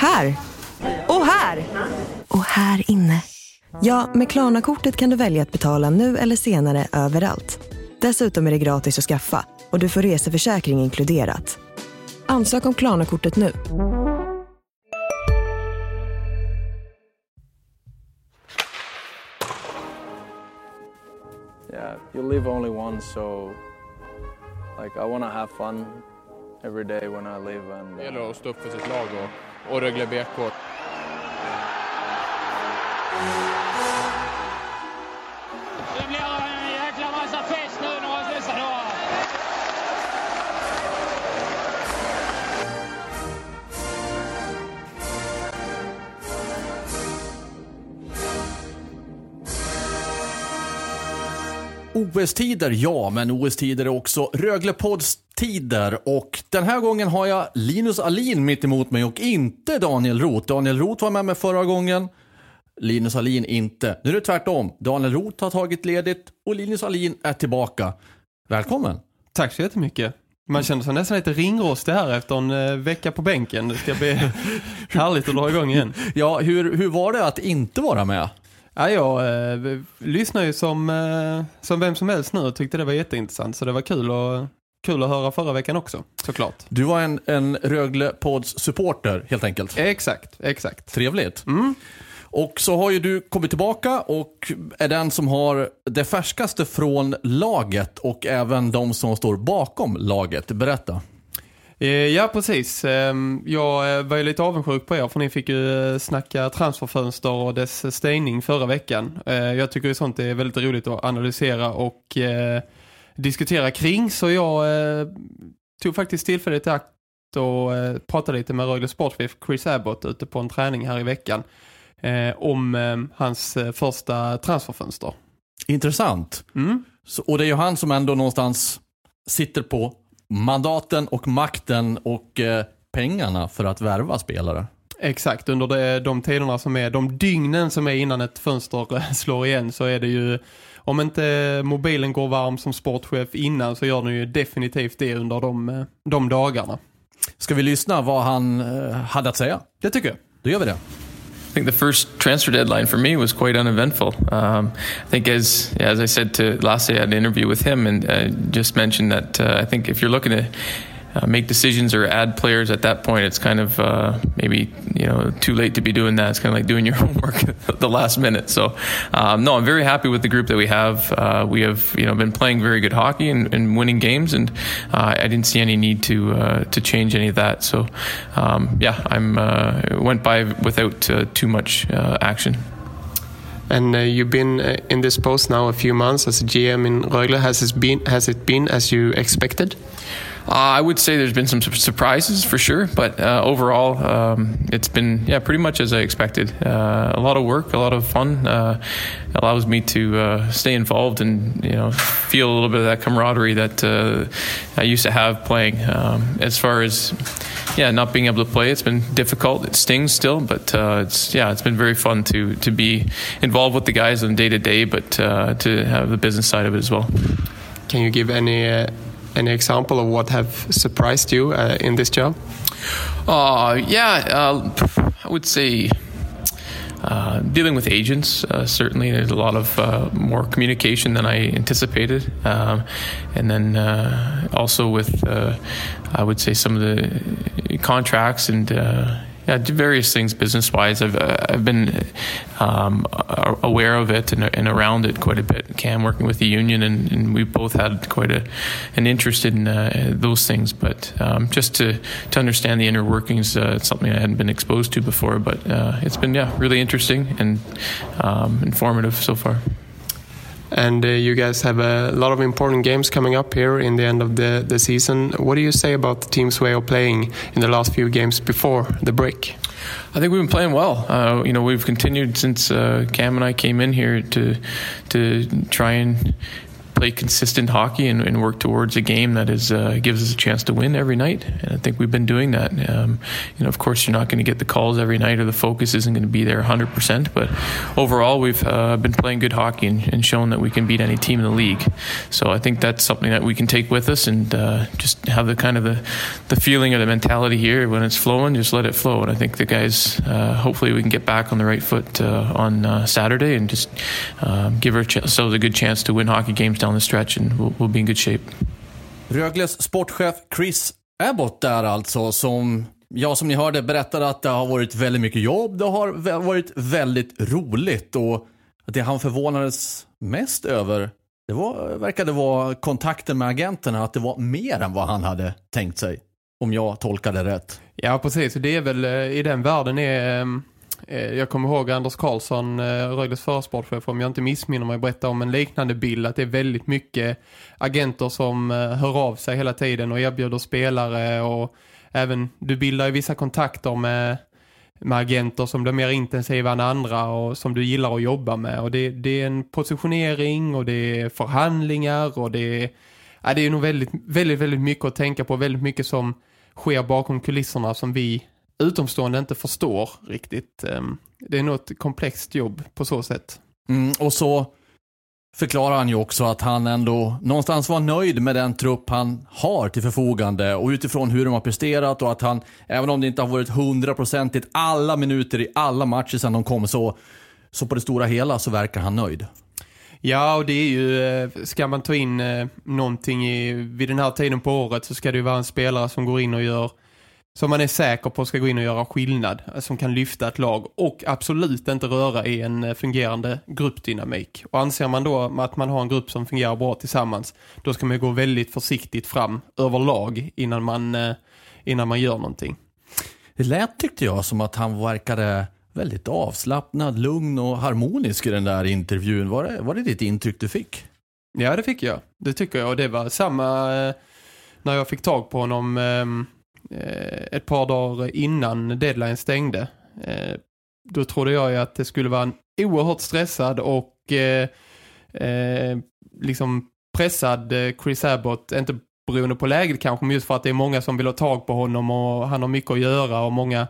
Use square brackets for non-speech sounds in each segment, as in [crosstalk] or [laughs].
Här! Och här! Och här inne. Ja, med Klarna-kortet kan du välja att betala nu eller senare överallt. Dessutom är det gratis att skaffa och du får reseförsäkring inkluderat. Ansök om Klarna-kortet nu. yeah, you live only once, so like I want to have fun every day when I live. And Det uh, gäller att stå upp för sitt lag och, och Rögle BK. Det blir en jäkla massa fest nu några dessa dagar. OS-tider, ja, men OS-tider är också Röglepodds-tider. Och den här gången har jag Linus Alin mitt emot mig och inte Daniel Roth. Daniel Roth var med mig förra gången, Linus Alin inte. Nu är det tvärtom. Daniel Roth har tagit ledigt och Linus Alin är tillbaka. Välkommen! Tack så jättemycket. Man känner sig nästan lite ringrostig här efter en eh, vecka på bänken. Det ska bli [laughs] härligt att dra igång igen. Ja, hur, hur var det att inte vara med? Ja, jag eh, lyssnar ju som, eh, som vem som helst nu och tyckte det var jätteintressant. Så det var kul, och, kul att höra förra veckan också, såklart. Du var en, en Rögle-podds supporter helt enkelt. Exakt, exakt. Trevligt. Och så har ju du kommit tillbaka och är den som har det färskaste från laget och även de som står bakom laget. Berätta. Eh, Ja, precis. Ehm, Jag eh, var ju lite avundsjuk på er för ni fick ju eh, snacka transferfönster och dess stängning förra veckan. Jag tycker ju sånt är väldigt roligt att analysera och diskutera kring. Så jag eh, tog faktiskt tillfället i akt och eh, pratade lite med Rögle sportchef Chris Abbott ute på en träning här i veckan eh, om eh, hans eh, första transferfönster. Intressant. Mm. Så, och det är ju han som ändå någonstans sitter på mandaten och makten och eh, pengarna för att värva spelare. Exakt, under det, de tiderna som är, de dygnen som är innan ett fönster slår igen så är det ju, om inte mobilen går varm som sportchef innan så gör den ju definitivt det under de, eh, de dagarna. Ska vi lyssna vad han eh, hade att säga? Det tycker jag. Då gör vi det. I think the first transfer deadline for me was quite uneventful. Um, I think, as as I said to Lasse, I had an interview with him and uh, just mentioned that uh, I think if you're looking to uh, make decisions or add players at that point, it's kind of uh, maybe you know too late to be doing that. It's kind of like doing your [laughs] homework at the last minute. So, um, no, I'm very happy with the group that we have. Uh, we have you know been playing very good hockey and, and winning games, and uh, I didn't see any need to uh, to change any of that. So, um, yeah, I'm uh, went by without too much action. And uh, you've been in this post now a few months as a GM in Rögle. Has it been has it been as you expected? Uh, I would say there's been some surprises for sure, but uh, overall, um, it's been yeah pretty much as I expected. Uh, a lot of work, a lot of fun. Uh, allows me to uh, stay involved and you know feel a little bit of that camaraderie that uh, I used to have playing. Um, as far as yeah, not being able to play, it's been difficult. It stings still, but it's yeah, it's been very fun to to be involved with the guys on day to day, but to have the business side of it as well. Can you give any any example of what have surprised you uh, in this job? Uh, yeah, uh, I would say uh, dealing with agents, uh, certainly there's a lot of uh, more communication than I anticipated. Um, and then uh, also with, uh, I would say, some of the contracts and uh, yeah, various things business wise. I've, uh, I've been um, aware of it and, and around it quite a bit. Cam working with the union, and, and we both had quite a, an interest in uh, those things. But um, just to, to understand the inner workings, uh, it's something I hadn't been exposed to before. But uh, it's been yeah really interesting and um, informative so far. And uh, you guys have a lot of important games coming up here in the end of the, the season. What do you say about the team's way of playing in the last few games before the break? I think we've been playing well. Uh, you know, we've continued since uh, Cam and I came in here to to try and play consistent hockey and, and, work towards a game that is uh, gives us a chance to win every night. And I think we've been doing that. Um, you know, of course, you're not going to get the calls every night, or the focus isn't going to be there 100%. But overall, we've uh, been playing good hockey and, and shown that we can beat any team in the league. So I think that's something that we can take with us and uh, just have the kind of the, the feeling or the mentality here when it's flowing, just let it flow. And I think the guys, uh, hopefully, we can get back on the right foot uh, on uh, Saturday and just um, give ourselves a good chance to win hockey games down the stretch and we'll, we'll be in good shape. Rögles sportchef Chris Abbott där alltså som Ja, som ni hörde berättade att det har varit väldigt mycket jobb. Det har varit väldigt roligt och det han förvånades mest över det var, verkade vara kontakten med agenterna, att det var mer än vad han hade tänkt sig. Om jag tolkade rätt. Ja, precis. Det är väl i den världen är Eh, Eh, jag kommer ihåg Anders Karlsson, eh, Rögles försportchef, om jag inte missminner mig, berätta om en liknande bild att det är väldigt mycket agenter som eh, hör av sig hela tiden och erbjuder spelare och även du bildar ju vissa kontakter med, med agenter som blir mer intensiva än andra och som du gillar att jobba med. Och det, det är en positionering och det är förhandlingar och det är, ja, det är nog väldigt, väldigt, väldigt mycket att tänka på, väldigt mycket som sker bakom kulisserna som vi utomstående inte förstår riktigt. Ehm, det är nog ett komplext jobb på så sätt. Mm, och så förklarar han ju också att han ändå någonstans var nöjd med den trupp han har till förfogande och utifrån hur de har presterat och att han, även om det inte har varit hundraprocentigt alla minuter i alla matcher sedan de kom så, så på det stora hela så verkar han nöjd. Ja, och det är ju, eh, ska man ta in eh, någonting i, vid den här tiden på året så ska det ju vara en spelare som går in och gör som man är säker på ska gå in och göra skillnad, som kan lyfta ett lag och absolut inte röra i en eh, fungerande gruppdynamik. Och anser man då att man har en grupp som fungerar bra tillsammans, då ska man gå väldigt försiktigt fram överlag innan man, eh, innan man gör någonting. Det lät tyckte jag som att han verkade väldigt avslappnad, lugn och harmonisk i den där intervjun. Var det, var det ditt intryck du fick? Ja, det fick jag. Det tycker jag. Och det var samma eh, när jag fick tag på honom ehm, Eh, Eh, ett par dagar innan deadline stängde. Eh, då trodde jag ju att det skulle vara en oerhört stressad och eh, eh liksom pressad eh, Chris Abbott, inte beroende på läget kanske, men just för att det är många som vill ha tag på honom och han har mycket att göra och många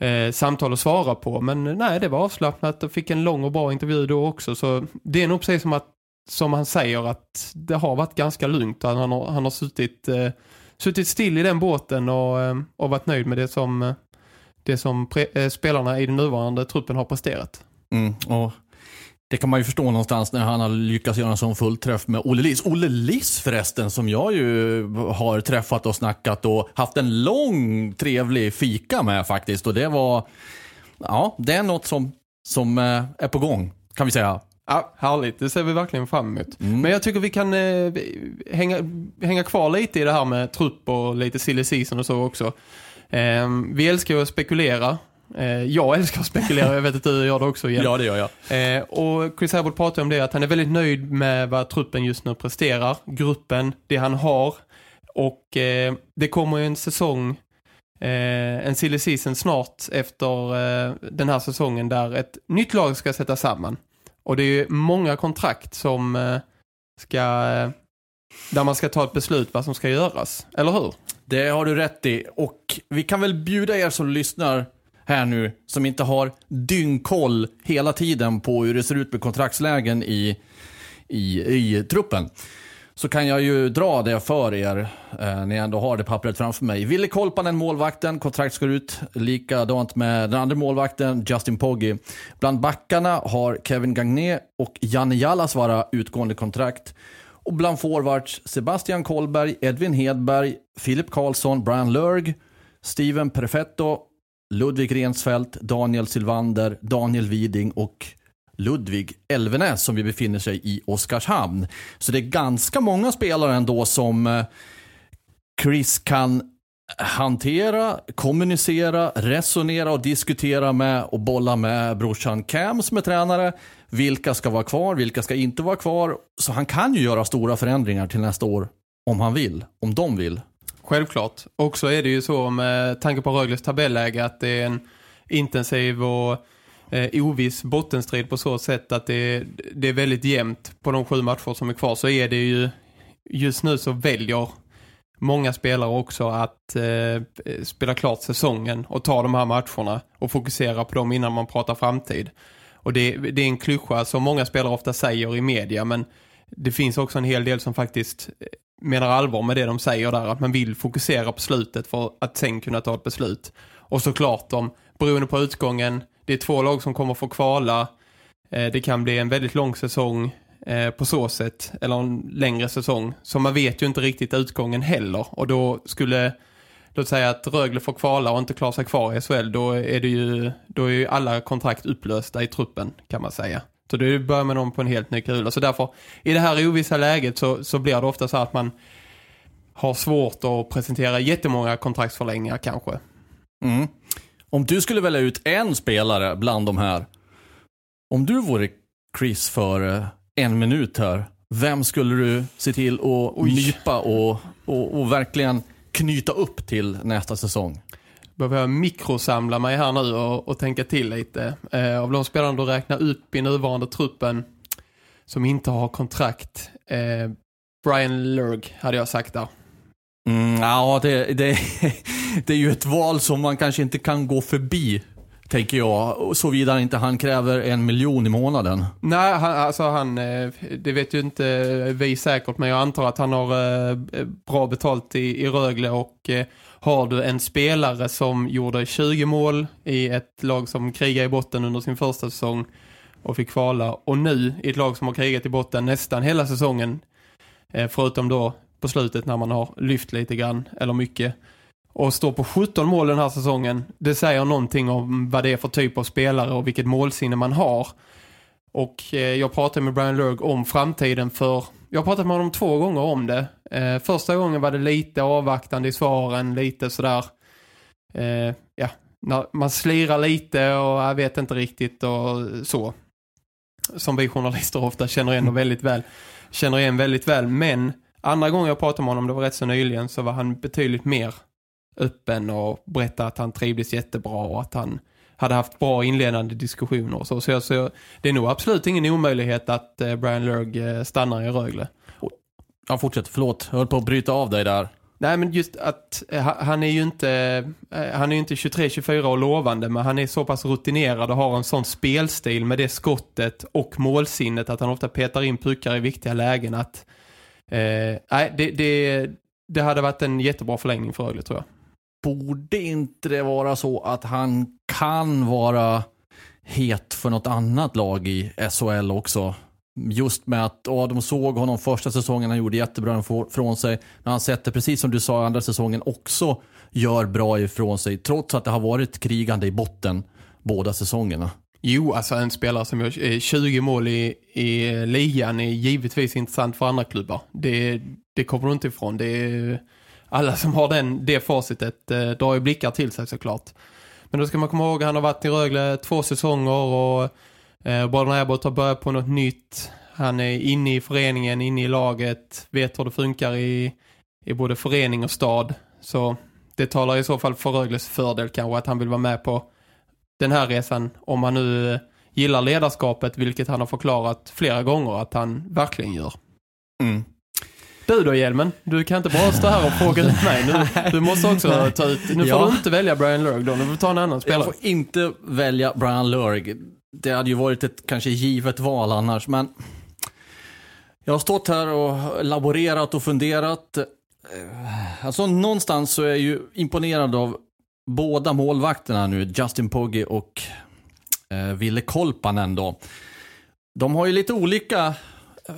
eh, samtal att svara på. Men nej, det var avslappnat och fick en lång och bra intervju då också. Så det är nog precis som att som han säger att det har varit ganska lugnt. Han har, han har suttit eh, suttit still i den båten och, eh, och varit nöjd med det som, eh, det som pre, eh, spelarna i den nuvarande truppen har presterat. Mm, och det kan man ju förstå någonstans när han har lyckats göra en sån fullträff med Olle Liss. Olle Liss förresten som jag ju har träffat och snackat och haft en lång trevlig fika med faktiskt. Och det var, ja det är något som, som är på gång kan vi säga. Ja, härligt. Det ser vi verkligen fram emot. Mm. Men jag tycker vi kan eh, hänga, hänga kvar lite i det här med trupp och lite silly season och så också. Eh, vi älskar ju att spekulera. Eh, jag älskar att spekulera, jag vet att du gör det också igen. Ja, det gör jag. Eh, och Chris Abbott pratar om det, att han är väldigt nöjd med vad truppen just nu presterar. Gruppen, det han har. Och eh, det kommer ju en säsong eh, en silly season snart efter eh, den här säsongen där ett nytt lag ska sätta samman. Och det är många kontrakt som eh, ska eh, där man ska ta ett beslut vad som ska göras. Eller hur? Det har du rätt i. Och vi kan väl bjuda er som lyssnar här nu, som inte har dyngkoll hela tiden på hur det ser ut med kontraktslägen i, i, i truppen så kan jag ju dra det för er eh, när jag ändå har det pappret framför mig. Ville Kolpanen, målvakten, kontrakt ska ut. Likadant med den andra målvakten, Justin Poggi. Bland backarna har Kevin Gagné och Janne Jallasvara utgående kontrakt. Och bland forwards Sebastian Kolberg, Edvin Hedberg, Filip Karlsson, Brian Lurg, Steven Perfetto, Ludvig Rensfeldt, Daniel Sylvander, Daniel Widing och Ludvig Elvenäs som vi befinner sig i Oskarshamn. Så det är ganska många spelare ändå som eh, Chris kan hantera, kommunicera, resonera och diskutera med och bolla med brorsan Cam som är tränare. Vilka ska vara kvar, vilka ska inte vara kvar. Så han kan ju göra stora förändringar till nästa år om han vill, om de vill. Självklart. Och så är det ju så med tanke på Rögles tabelläge att det är en intensiv och eh, oviss bottenstrid på så sätt att det, det är väldigt jämnt på de sju matcher som är kvar så är det ju just nu så väljer många spelare också att eh, spela klart säsongen och ta de här matcherna och fokusera på dem innan man pratar framtid. Och det, det är en klyscha som många spelare ofta säger i media men det finns också en hel del som faktiskt eh, menar allvar med det de säger där att man vill fokusera på slutet för att sen kunna ta ett beslut. Och såklart om, beroende på utgången, det är två lag som kommer få kvala. Eh, det kan bli en väldigt lång säsong eh, på så sätt, eller en längre säsong. Så man vet ju inte riktigt utgången heller. Och då skulle, låt säga att Rögle får kvala och inte klara sig kvar i SHL, då är det ju, då är ju alla kontrakt upplösta i truppen kan man säga. Så då börjar man om på en helt ny kula. Så därför, i det här ovissa läget så, så blir det ofta så att man har svårt att presentera jättemånga kontraktsförlängningar kanske. Mm. Om du skulle välja ut en spelare bland de här. Om du vore Chris för eh, en minut här. Vem skulle du se till att nypa och, och, och verkligen knyta upp till nästa säsong? behöver jag mikrosamla mig här nu och, och tänka till lite. Eh, av de spelarna du räknar upp i nuvarande truppen som inte har kontrakt. Eh, Brian Lurg hade jag sagt där. Mm, ja, det, det, det är ju ett val som man kanske inte kan gå förbi, tänker jag. Såvida inte han kräver en miljon i månaden. Nej, han, alltså han, eh, det vet ju inte vi säkert, men jag antar att han har eh, bra betalt i, i Rögle och eh, har du en spelare som gjorde 20 mål i ett lag som krigar i botten under sin första säsong och fick kvala och nu i ett lag som har krigat i botten nästan hela säsongen förutom då på slutet när man har lyft lite grann eller mycket och står på 17 mål den här säsongen. Det säger någonting om vad det är för typ av spelare och vilket målsinne man har. Och eh, jag pratade med Brian Lurg om framtiden för... Jag har pratat med honom två gånger om det. Eh, första gången var det lite avvaktande i svaren, lite sådär... Eh, ja, man slirar lite och jag vet inte riktigt och så. Som vi journalister ofta känner igen väldigt väl. Känner igen väldigt väl, men andra gången jag pratade med honom, det var rätt så nyligen, så var han betydligt mer öppen och berättade att han trivdes jättebra och att han hade haft bra inledande diskussioner och så. Så, jag, så det är nog absolut ingen omöjlighet att eh, Brian Lurg eh, stannar i Rögle. Ja, fortsätt. Förlåt. Jag höll på att bryta av dig där. Nej, men just att eh, han är ju inte han är inte 23-24 och lovande, men han är så pass rutinerad och har en sån spelstil med det skottet och målsinnet att han ofta petar in puckar i viktiga lägen att eh, nej, det, det, det hade varit en jättebra förlängning för Rögle tror jag borde inte det vara så att han kan vara het för något annat lag i SHL också? Just med att ja, de såg honom första säsongen, han gjorde jättebra ifrån sig. När han sätter, precis som du sa, andra säsongen också gör bra ifrån sig. Trots att det har varit krigande i botten båda säsongerna. Jo, alltså en spelare som gör eh, 20 mål i, i ligan är givetvis intressant för andra klubbar. Det, det kommer du inte ifrån. Det är alla som har den, det facitet eh, drar ju blickar till sig såklart. Men då ska man komma ihåg att han har varit i Rögle två säsonger och eh, Braden Ebbot har börjat på något nytt. Han är inne i föreningen, inne i laget, vet hur det funkar i, i både förening och stad. Så det talar i så fall för Rögles fördel kanske att han vill vara med på den här resan om han nu eh, gillar ledarskapet vilket han har förklarat flera gånger att han verkligen gör. Mm. Du då Hjelmen, du kan inte bara stå här och fråga ut mig. Nu, du måste också [laughs] ta ut, nu får ja. du inte välja Brian Lurg då, nu får du ta en annan spelare. Jag får inte välja Brian Lurg. Det hade ju varit ett kanske givet val annars, men jag har stått här och laborerat och funderat. Alltså någonstans så är jag ju imponerad av båda målvakterna nu, Justin Pogge och eh, Ville Kolpanen då. De har ju lite olika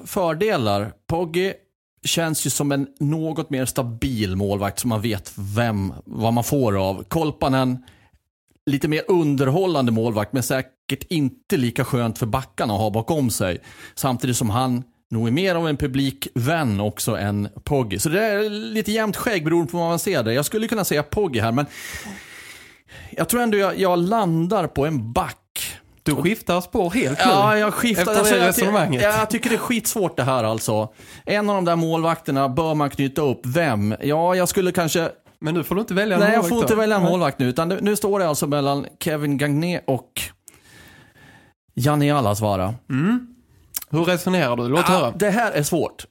fördelar. Pogge känns ju som en något mer stabil målvakt som man vet vem, vad man får av. Kolpanen, lite mer underhållande målvakt men säkert inte lika skönt för backarna att ha bakom sig. Samtidigt som han nog är mer av en publikvän också än Poggi. Så det är lite jämnt skägg beroende på vad man ser det. Jag skulle kunna säga Poggi här men jag tror ändå jag, jag landar på en back du skiftar spår helt nu. Ja, jag skiftar. Efter det resonemanget. Jag, jag tycker det är skitsvårt det här alltså. En av de där målvakterna bör man knyta upp. Vem? Ja, jag skulle kanske... Men nu får du inte välja en Nej, målvakt jag får inte välja en målvakt nu. Utan nu står det alltså mellan Kevin Gagné och Janne Allasvara. Hur resonerar du? Låt Ah, höra. det här är svårt.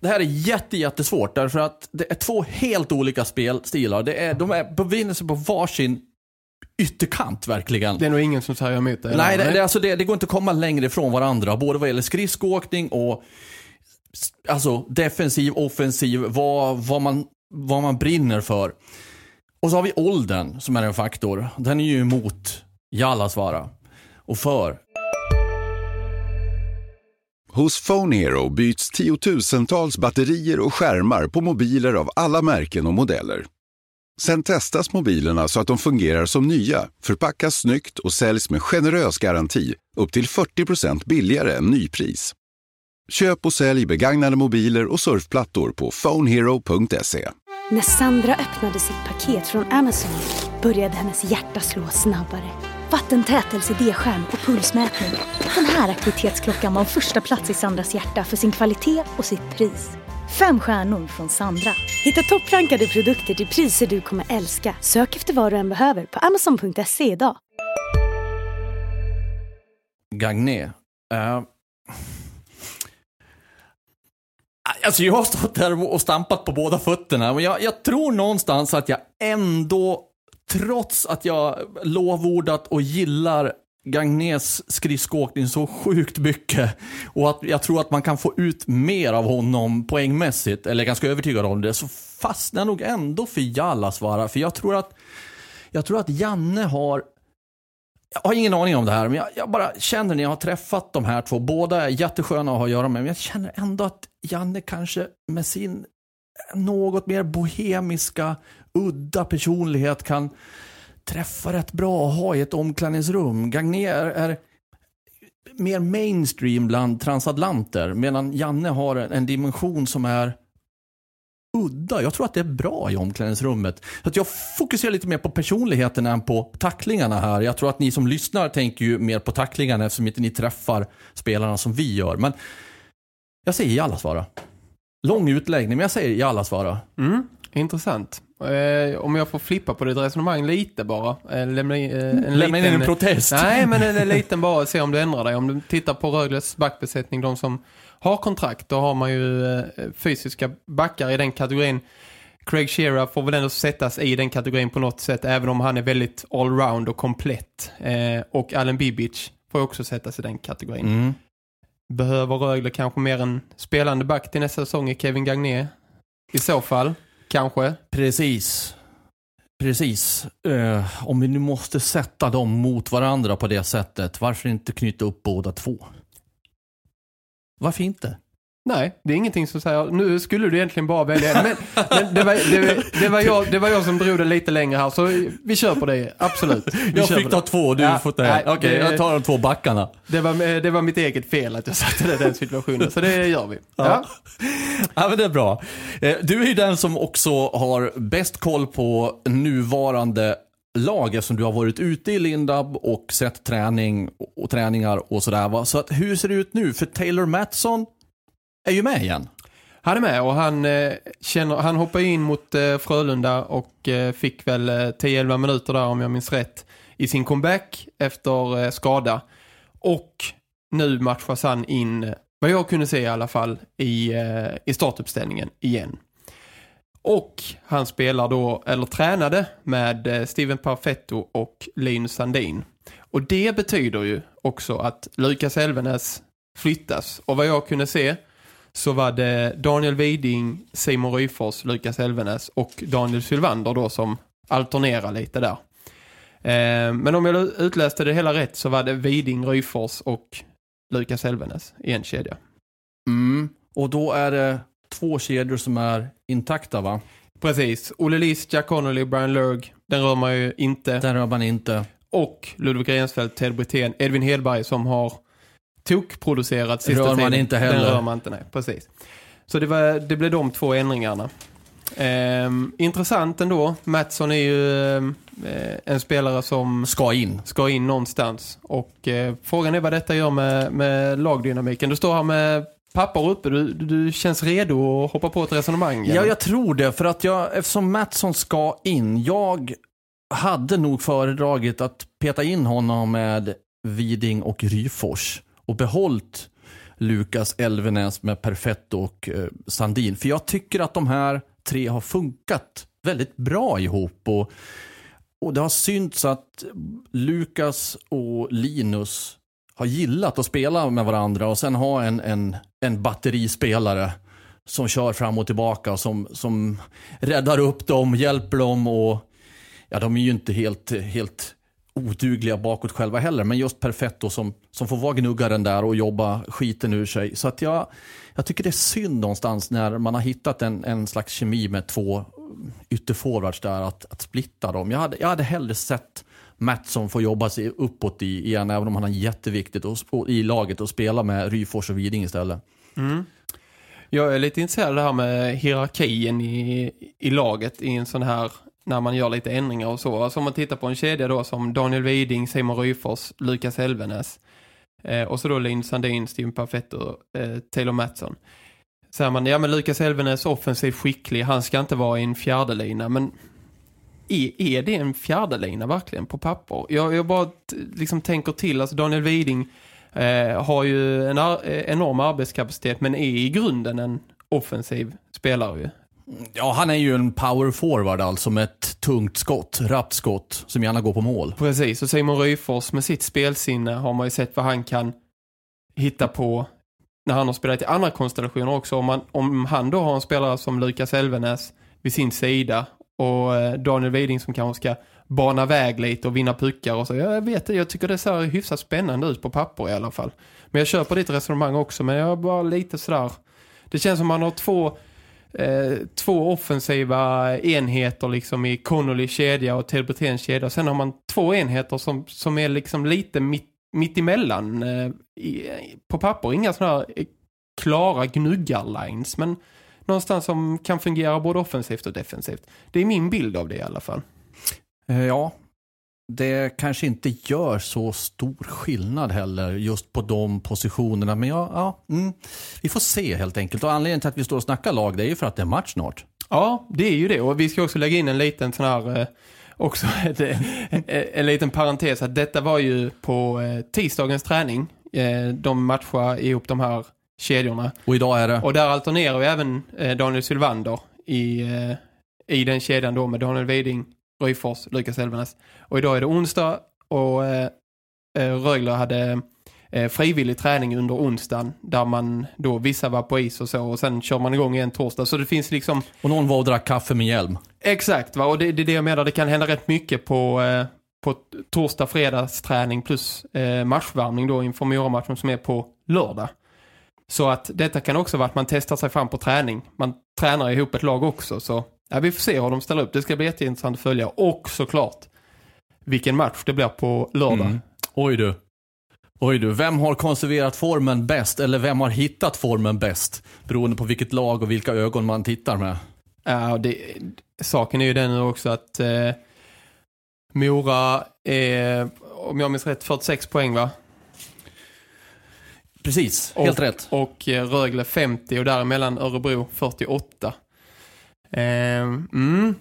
Det här är jätte, jättesvårt därför att det är två helt olika spelstilar. Det är, de är, befinner sig på varsin ytterkant verkligen. Det är nog ingen som säger emot det. Nej, det, det, alltså det, det går inte att komma längre ifrån varandra. Både vad gäller skridskoåkning och alltså, defensiv, offensiv, vad, vad, man, vad man brinner för. Och så har vi åldern som är en faktor. Den är ju emot Jallasvara. Och för. Hos Phone Hero byts tiotusentals batterier och skärmar på mobiler av alla märken och modeller. Sen testas mobilerna så att de fungerar som nya, förpackas snyggt och säljs med generös garanti upp till 40% billigare än nypris. Köp och sälj begagnade mobiler och surfplattor på phonehero.se. När Sandra öppnade sitt paket från Amazon började hennes hjärta slå snabbare. Vattentätelse D-skärm och pulsmätning. Den här aktivitetsklockan var första plats i Sandras hjärta för sin kvalitet och sitt pris. Fem stjärnor från Sandra. Hitta topprankade produkter till priser du kommer älska. Sök efter vad du än behöver på amazon.se idag. Gagné. Uh, alltså jag har stått där och stampat på båda fötterna. Men jag, jag tror någonstans att jag ändå, trots att jag lovordat och gillar Gagnés skridskoåkning så sjukt mycket och att jag tror att man kan få ut mer av honom poängmässigt, eller är ganska övertygad om det, så fastnar jag nog ändå för Jallasvara. För jag tror att, jag tror att Janne har jag har ingen aning om det här, men jag, jag, bara känner när jag har träffat de här två, båda är jättesköna att ha att göra med, men jag känner ändå att Janne kanske med sin något mer bohemiska, udda personlighet kan Träffar rätt bra att ha i ett omklädningsrum. Gagné är, är mer mainstream bland transatlanter, medan Janne har en, en dimension som är udda. Jag tror att det är bra i omklädningsrummet. Så att jag fokuserar lite mer på personligheten än på tacklingarna här. Jag tror att ni som lyssnar tänker ju mer på tacklingarna eftersom inte ni träffar spelarna som vi gör. Men jag säger Jallasvara. Lång utläggning, men jag säger Jallasvara. Mm, intressant. Eh, om jag får flippa på ditt resonemang lite bara. Eh, lämna, in, eh, en Lämna in liten, en protest. Nej, men en, en [laughs] liten bara. Se om du ändrar dig. Om du tittar på Rögles backbesättning, de som har kontrakt, då har man ju eh, fysiska backar i den kategorin. Craig Shearer får väl ändå sättas i den kategorin på något sätt, även om han är väldigt allround och komplett. Eh, och Allen Bibic får också sättas i den kategorin. Mm. Behöver Rögle kanske mer en spelande back till nästa säsong i Kevin Gagné? I så fall, kanske. Precis. Precis. Eh, om vi nu måste sätta dem mot varandra på det sättet, varför inte knyta upp båda två? Varför inte? Nej, det är ingenting som säger, nu skulle du egentligen bara välja. Men, men det, var, det, det, var jag, det var jag som drog det lite längre här, så vi kör på det, absolut. Vi Jag fick ta två du Ja, får ta. Okej, det- jag tar de två backarna. Det var, det var mitt eget fel att jag satte det i den situationen, så det gör vi. Ja. Ja, men det är bra. Eh, Du är ju den som också har bäst koll på nuvarande lag eftersom du har varit ute i Lindab och sett träning och träningar och sådär. Va? Så att, hur ser det ut nu? För Taylor Mattsson är ju med igen. Han är med och han, eh, känner, han hoppar in mot eh, Frölunda och eh, fick väl eh, 10-11 minuter där om jag minns rätt i sin comeback efter eh, skada. Och nu matchas han in, vad jag kunde se i alla fall, i, eh, i startuppställningen igen. Och han spelar då, eller tränade med Steven Parfetto och Linus Sandin. Och det betyder ju också att Lukas Elvenäs flyttas. Och vad jag kunde se så var det Daniel Widing, Simon Ryfors, Lukas Elvenäs och Daniel Sylvander då som alternerar lite där. Eh, men om jag utläste det hela rätt så var det Widing, Ryfors och Lukas Elvenäs i en kedja. Mm. Och då är det två kedjor som är intakta va? Precis. Olle List, Jack Connolly, Brian Lurg, den rör man ju inte. Den rör man inte. Och Ludvig Rensfeldt, Ted Brithén, Edvin Hedberg som har tokproducerat sista Rör man tiden. inte heller. Den rör man inte, nej. Precis. Så det, var, det blev de två ändringarna. Ehm, intressant ändå. Mattsson är ju ehm, eh, en spelare som ska in. Ska in någonstans. Och eh, frågan är vad detta gör med, med lagdynamiken. Du står här med papper uppe. Du, du, du känns redo att hoppa på ett resonemang. Ja, jag tror det. För att jag, eftersom Mattsson ska in, jag hade nog föredragit att peta in honom med Viding och Ryfors och behållit Lukas Elvenäs med Perfetto och eh, Sandin. För jag tycker att de här tre har funkat väldigt bra ihop. Och, och det har synts att Lukas och Linus har gillat att spela med varandra och sen ha en, en, en batterispelare som kör fram och tillbaka, som, som räddar upp dem, hjälper dem och ja, de är ju inte helt, helt odugliga bakåt själva heller, men just Perfetto som, som får vara gnuggaren där och jobba skiten ur sig. Så att jag, jag tycker det är synd någonstans när man har hittat en, en slags kemi med två ytterforwards där, att, att splitta dem. Jag hade, jag hade hellre sett Mattsson få jobba sig uppåt i, igen, även om han har jätteviktigt och, i laget och spela med Ryfors och Widing istället. Mm. Jag är lite intresserad av det här med hierarkin i, i laget i en sån här när man gör lite ändringar och så. Alltså om man tittar på en kedja då som Daniel Widing, Simon Ryfors, Lukas Elvenes eh, och så då Linn Sandin, Stim Perfetto, eh, Taylor Mattsson. Så man, ja men Lukas Elvenes offensivt skicklig, han ska inte vara i en fjärdelina, men är, är det en fjärdelina verkligen på papper? Jag, jag bara liksom tänker till, alltså Daniel Widing eh, har ju en ar eh, enorm arbetskapacitet men är i grunden en offensiv spelare ju. Ja, han är ju en power forward alltså med ett tungt skott, rappt skott som gärna går på mål. Precis, och Simon Ryfors med sitt spelsinne har man ju sett vad han kan hitta på när han har spelat i andra konstellationer också. Om, man, om han då har en spelare som Lukas Elvenäs vid sin sida och eh, Daniel Widing som kanske ska bana väg lite och vinna puckar och så. Jag vet jag tycker det ser hyfsat spännande ut på papper i alla fall. Men jag köper ditt resonemang också, men jag är bara lite sådär... Det känns som man har två eh, två offensiva enheter liksom i Connolly kedja och Ted kedja. Sen har man två enheter som, som är liksom lite mitt, mitt emellan eh, i, på papper. Inga sådana här eh, klara gnuggarlines men någonstans som kan fungera både offensivt och defensivt. Det är min bild av det i alla fall. Eh, ja, det kanske inte gör så stor skillnad heller just på de positionerna. Men ja, ja mm, vi får se helt enkelt. Och anledningen till att vi står och snackar lag det är ju för att det är match snart. Ja, det är ju det. Och vi ska också lägga in en liten sån här... Eh, också [laughs] ett, en, en liten parentes att detta var ju på eh, tisdagens träning. Eh, de matchar ihop de här kedjorna. Och idag är det? Och där alternerar vi även eh, Daniel Sylvander i, eh, i den kedjan då med Daniel Widing Röjfors, Lukas Elvenes. Och idag är det onsdag och eh, eh, Rögler hade eh, frivillig träning under onsdagen där man då vissa var på is och så och sen kör man igång igen torsdag så det finns liksom... Och någon var och drack kaffe med hjälm. Exakt va och det är det, det jag menar det kan hända rätt mycket på, eh, på torsdag fredagsträning plus eh, matchvärmning då inför Mora-matchen som är på lördag. Så att detta kan också vara att man testar sig fram på träning. Man tränar ihop ett lag också så Ja, vi får se hur de ställer upp. Det ska bli jätteintressant att följa. Och såklart vilken match det blir på lördag. Mm. Oj du. Oj du, vem har konserverat formen bäst eller vem har hittat formen bäst? Beroende på vilket lag och vilka ögon man tittar med. Ja, det, saken är ju den också att eh, Mora är, om jag minns rätt, 46 poäng va? Precis, helt och, rätt. Och eh, Rögle 50 och däremellan Örebro 48. Eh, mm.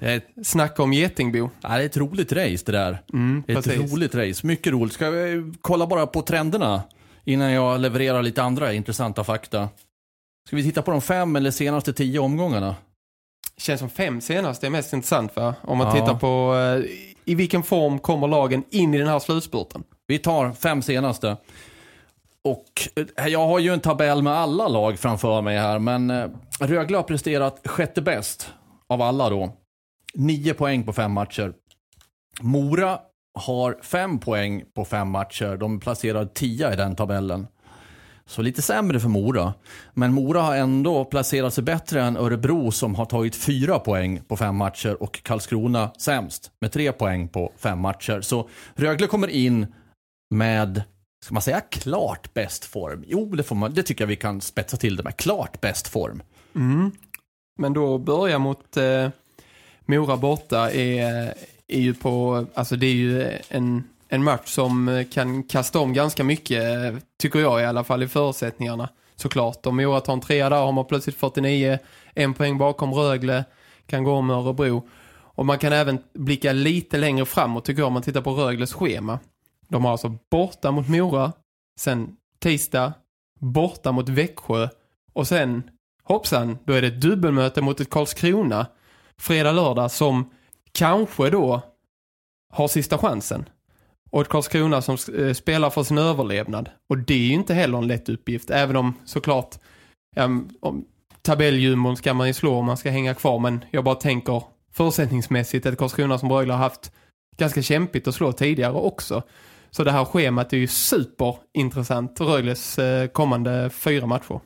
Snacka om Getingbo. Ja, det är ett roligt race det där. Mm, det är ett roligt race. Mycket roligt. Ska vi kolla bara på trenderna innan jag levererar lite andra intressanta fakta. Ska vi titta på de fem eller senaste tio omgångarna? Känns som fem senaste är mest intressant va? Om man ja. tittar på eh, i vilken form kommer lagen in i den här slutspurten. Vi tar fem senaste. Och eh, jag har ju en tabell med alla lag framför mig här, men eh, Rögle har presterat sjätte bäst av alla då. Nio poäng på fem matcher. Mora har fem poäng på fem matcher. De placerar tia i den tabellen. Så lite sämre för Mora. Men Mora har ändå placerat sig bättre än Örebro som har tagit fyra poäng på fem matcher och Karlskrona sämst med tre poäng på fem matcher. Så Rögle kommer in med, ska man säga klart bäst form? Jo, det, får man, det tycker jag vi kan spetsa till det med. Klart bäst form. Mm. Men då börja mot eh, Mora borta är, är ju på, alltså det är ju en, en match som kan kasta om ganska mycket, tycker jag i alla fall i förutsättningarna. Såklart, om Mora tar en trea där har man plötsligt 49, en poäng bakom Rögle, kan gå om Örebro. Och man kan även blicka lite längre framåt tycker jag om man tittar på Rögles schema. De har alltså borta mot Mora, sen tisdag, borta mot Växjö och sen, hoppsan, då är det ett dubbelmöte mot ett Karlskrona fredag, lördag som kanske då har sista chansen. Och ett Karlskrona som eh, spelar för sin överlevnad. Och det är ju inte heller en lätt uppgift, även om såklart um, om, tabelljumon ska man ju slå om man ska hänga kvar, men jag bara tänker förutsättningsmässigt ett Karlskrona som Rögle har haft ganska kämpigt att slå tidigare också. Så det här schemat är ju superintressant. Rögles eh, kommande fyra matcher.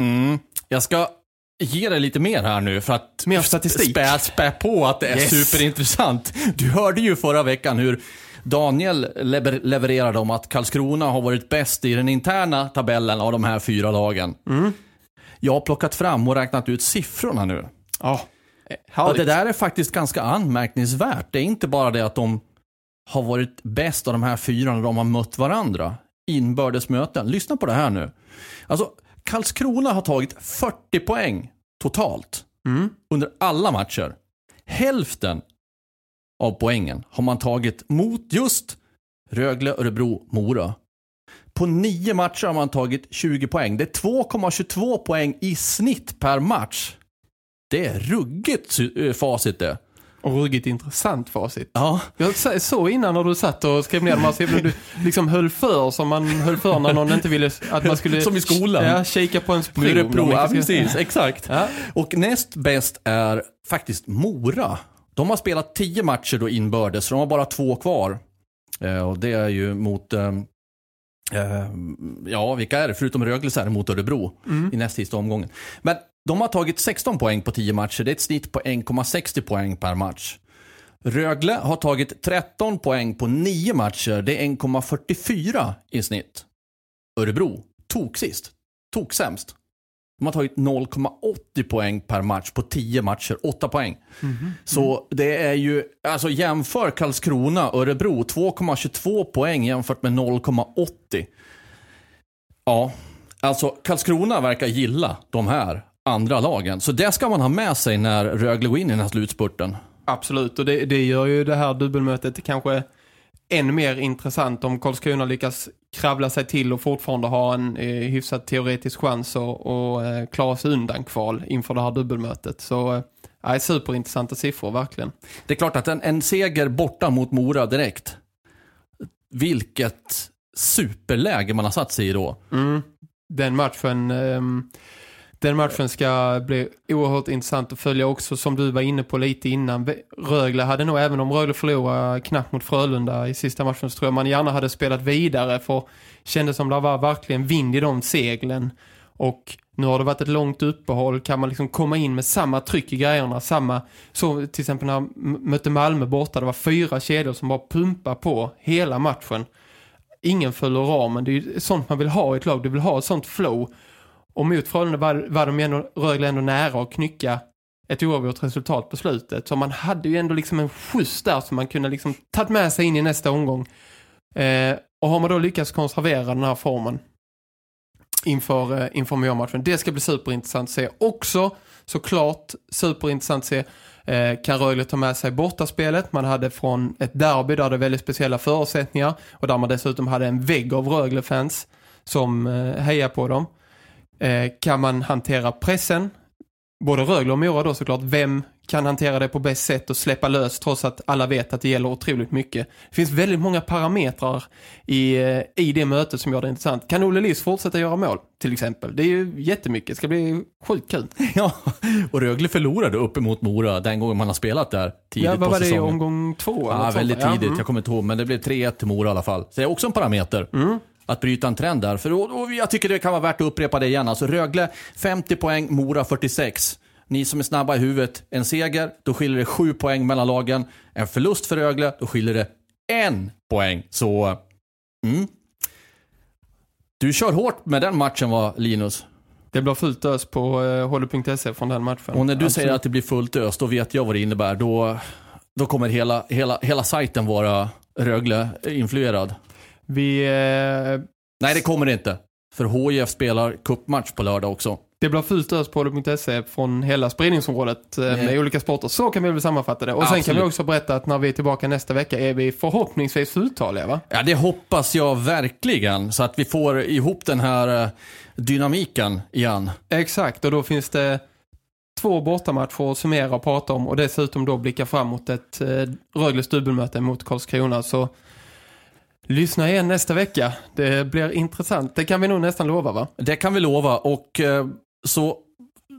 Mm. Jag ska ge dig lite mer här nu för att Mer statistik. spä, spä på att det är Yes. superintressant. Du hörde ju förra veckan hur Daniel lever, levererade om att Karlskrona har varit bäst i den interna tabellen av de här fyra lagen. Mm. Jag har plockat fram och räknat ut siffrorna nu. Ja, härligt. det där är faktiskt ganska anmärkningsvärt. Det är inte bara det att de har varit bäst av de här fyra när de har mött varandra. Inbördesmöten. Lyssna på det här nu. Alltså, Karlskrona har tagit 40 poäng totalt Mm. under alla matcher. Hälften av poängen har man tagit mot just Rögle, Örebro, Mora. På nio matcher har man tagit 20 poäng. Det är 2,22 poäng i snitt per match. Det är ruggigt eh, facit det. Och ruggigt intressant facit. Ja. Jag sa- så innan när du satt och skrev ner de här siffrorna, du liksom höll för som man höll för när någon inte ville att man skulle... Som i skolan. Ja, kika på en Nu är prov. det prov. Ja, precis. Exakt. Ja. Och näst bäst är faktiskt Mora. De har spelat tio matcher då inbördes, så de har bara två kvar. Eh, och det är ju mot, eh, eh, ja vilka är det? Förutom Rögle så är det mot Örebro i näst sista omgången. Men de har tagit 16 poäng på 10 matcher. Det är ett snitt på 1,60 poäng per match. Rögle har tagit 13 poäng på 9 matcher. Det är 1,44 i snitt. Örebro, tok sist. Tok sämst. De har tagit 0,80 poäng per match på 10 matcher, 8 poäng. Så det är ju, alltså jämför Karlskrona, Örebro, 2,22 poäng jämfört med 0,80. Ja, alltså Karlskrona verkar gilla de här andra lagen. Så det ska man ha med sig när Rögle går in i den här slutspurten. Absolut, och det, det gör ju det här dubbelmötet kanske än mer intressant om Karlskrona lyckas kravla sig till och fortfarande ha en eh, hyfsat teoretisk chans att och, eh, klara sig undan kval inför det här dubbelmötet. Så eh, superintressanta siffror, verkligen. Det är klart att en, en seger borta mot Mora direkt. Vilket superläge man har satt sig i då. Mm. Den matchen ehm, den matchen ska bli oerhört intressant att följa också som du var inne på lite innan. Rögle hade nog, även om Rögle förlorade knappt mot Frölunda i sista matchen så tror jag man gärna hade spelat vidare för kändes som det var verkligen vind i de seglen. Och nu har det varit ett långt uppehåll. Kan man liksom komma in med samma tryck i grejerna, samma, så till exempel när man mötte Malmö borta, det var fyra kedjor som bara pumpar på hela matchen ingen följer ramen. Det är ju sånt man vill ha i ett lag. Du vill ha ett sånt flow. Och mot Frölunda var, var de ändå, Rögle ändå nära att knycka ett oavgjort resultat på slutet. Så man hade ju ändå liksom en skjuts där som man kunde liksom tagit med sig in i nästa omgång. Eh, och har man då lyckats konservera den här formen inför, eh, inför Mjölmatchen. Det ska bli superintressant att se. Också såklart superintressant att se eh, kan Rögle ta med sig bortaspelet. Man hade från ett derby där det är väldigt speciella förutsättningar och där man dessutom hade en vägg av Rögle-fans som eh, hejar på dem. Eh, kan man hantera pressen? Både Rögle och Mora då såklart. Vem kan hantera det på bäst sätt och släppa lös trots att alla vet att det gäller otroligt mycket. Det finns väldigt många parametrar i, eh, i det mötet som gör det intressant. Kan Olle Liss fortsätta göra mål till exempel? Det är ju jättemycket. Det ska bli sjukt kul. [laughs] Ja, och Rögle förlorade uppemot Mora den gången man har spelat där tidigt Ja, vad var det i omgång två? Ja, väldigt där? Ja, tidigt. mm. Jag kommer inte ihåg, men det blev 3-1 till Mora i alla fall. Så det är också en parameter. Mm. Att bryta en trend där. För, och, och jag tycker det kan vara värt att upprepa det igen. Alltså Rögle 50 poäng, Mora 46. Ni som är snabba i huvudet, en seger, då skiljer det 7 poäng mellan lagen. En förlust för Rögle, då skiljer det en poäng. Så, mm. Du kör hårt med den matchen va, Linus? Det blir fullt ös på eh, håller.se från den matchen. Och när du Absolut. säger att det blir fullt ös, då vet jag vad det innebär. Då, då kommer hela, hela, hela sajten vara Rögle-influerad. Vi... Eh, Nej, det kommer det inte. För HIF spelar cupmatch på lördag också. Det blir fullt ös på det.se från hela spridningsområdet eh, med olika sporter. Så kan vi väl sammanfatta det. Och sen kan Absolut. vi också berätta att när vi är tillbaka nästa vecka är vi förhoppningsvis fulltaliga va? Ja, det hoppas jag verkligen. Så att vi får ihop den här eh, dynamiken igen. Exakt, och då finns det två bortamatcher att summera och prata om och dessutom då blicka fram mot ett eh, Rögles dubbelmöte mot Karlskrona. Så lyssna igen nästa vecka. Det blir intressant. Det kan vi nog nästan lova va? Det kan vi lova och eh, så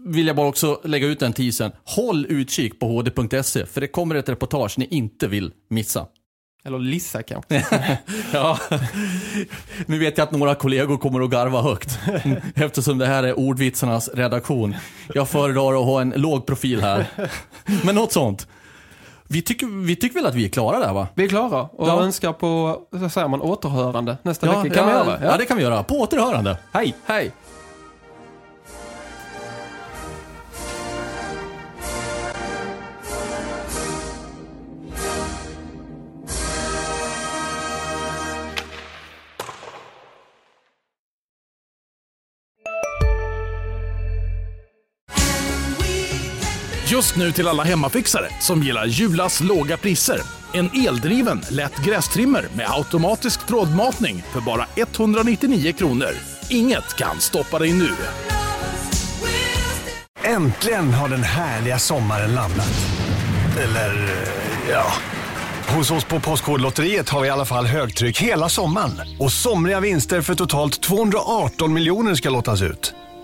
vill jag bara också lägga ut den teasern. Håll utkik på hd.se för det kommer ett reportage ni inte vill missa. Eller Lissa kanske. [laughs] Ja, nu vet jag att några kollegor kommer att garva högt eftersom det här är ordvitsarnas redaktion. Jag föredrar att ha en låg profil här. Men något sånt. Vi tycker, vi tycker väl att vi är klara där va? Vi är klara och Ja. önskar på, så säger man, återhörande nästa Ja, vecka. Kan ja, vi göra? Ja. det kan vi göra. På återhörande. Hej! Hej! Just nu till alla hemmafixare som gillar Julas låga priser. En eldriven, lätt grästrimmer med automatisk trådmatning för bara 199 kronor. Inget kan stoppa dig nu. Äntligen har den härliga sommaren landat. Eller, eh, ja. Hos oss på Postkodlotteriet har vi i alla fall högtryck hela sommaren. Och somriga vinster för totalt 218 miljoner ska lottas ut.